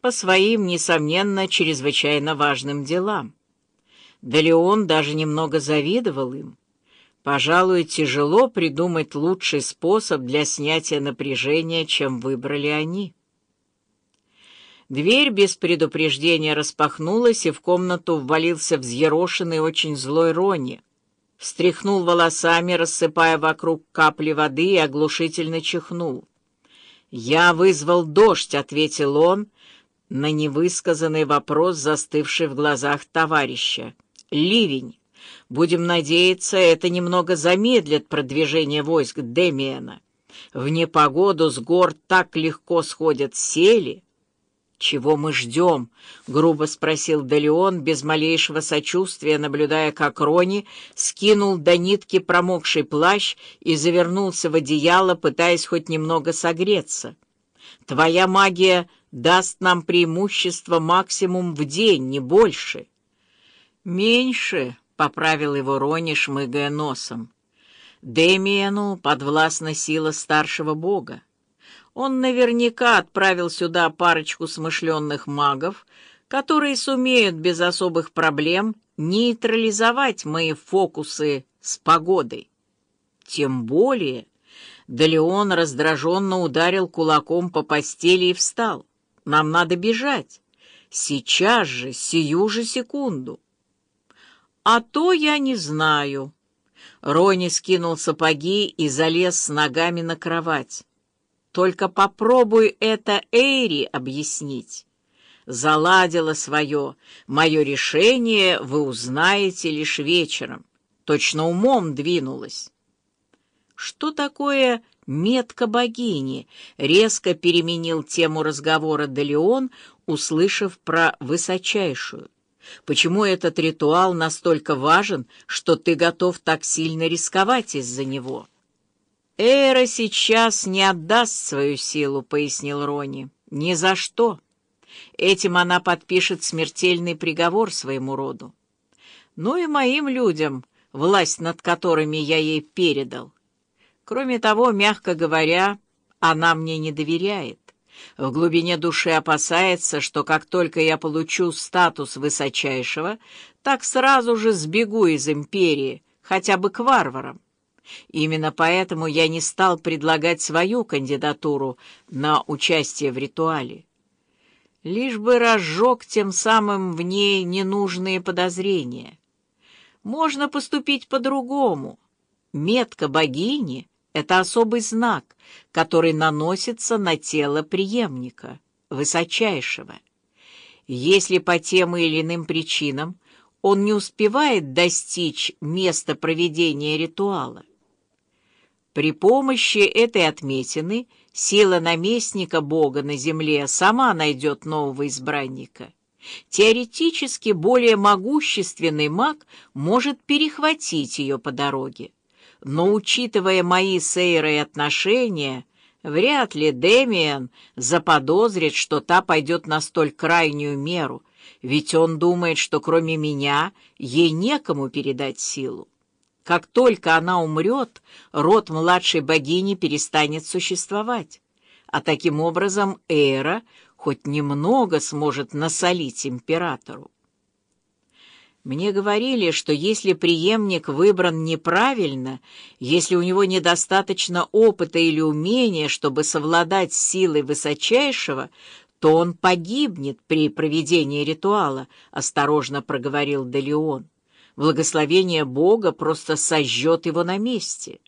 по своим, несомненно, чрезвычайно важным делам. Да Леон даже немного завидовал им. Пожалуй, тяжело придумать лучший способ для снятия напряжения, чем выбрали они. Дверь без предупреждения распахнулась, и в комнату ввалился взъерошенный, очень злой Рони. Встряхнул волосами, рассыпая вокруг капли воды, и оглушительно чихнул. «Я вызвал дождь», — ответил он на невысказанный вопрос, застывший в глазах товарища. «Ливень. Будем надеяться, это немного замедлит продвижение войск Демиена. В непогоду с гор так легко сходят сели». «Чего мы ждем?» — грубо спросил Делеон, без малейшего сочувствия, наблюдая, как Рони скинул до нитки промокший плащ и завернулся в одеяло, пытаясь хоть немного согреться. «Твоя магия даст нам преимущество максимум в день, не больше». «Меньше», — поправил его Рони, шмыгая носом. «Демиену подвластна сила старшего бога. Он наверняка отправил сюда парочку смышленных магов, которые сумеют без особых проблем нейтрализовать мои фокусы с погодой. Тем более, Далеон раздраженно ударил кулаком по постели и встал. Нам надо бежать. Сейчас же, сию же секунду. А то я не знаю. Рони скинул сапоги и залез с ногами на кровать. Только попробуй это Эйри объяснить. Заладила свое. Мое решение вы узнаете лишь вечером. Точно умом двинулась. Что такое метка богини? Резко переменил тему разговора Делеон, услышав про высочайшую. Почему этот ритуал настолько важен, что ты готов так сильно рисковать из-за него?» «Эра сейчас не отдаст свою силу», — пояснил Рони. «Ни за что. Этим она подпишет смертельный приговор своему роду. Ну и моим людям, власть над которыми я ей передал. Кроме того, мягко говоря, она мне не доверяет. В глубине души опасается, что как только я получу статус высочайшего, так сразу же сбегу из империи, хотя бы к варварам. Именно поэтому я не стал предлагать свою кандидатуру на участие в ритуале. Лишь бы разжег тем самым в ней ненужные подозрения. Можно поступить по-другому. Метка богини — это особый знак, который наносится на тело преемника, высочайшего. Если по тем или иным причинам он не успевает достичь места проведения ритуала, при помощи этой отметины сила наместника Бога на земле сама найдет нового избранника. Теоретически более могущественный маг может перехватить ее по дороге. Но, учитывая мои с Эйрой отношения, вряд ли Демиан заподозрит, что та пойдет на столь крайнюю меру, ведь он думает, что кроме меня ей некому передать силу. Как только она умрет, род младшей богини перестанет существовать, а таким образом Эра хоть немного сможет насолить императору. Мне говорили, что если преемник выбран неправильно, если у него недостаточно опыта или умения, чтобы совладать с силой высочайшего, то он погибнет при проведении ритуала, — осторожно проговорил Делеон благословение Бога просто сожжет его на месте.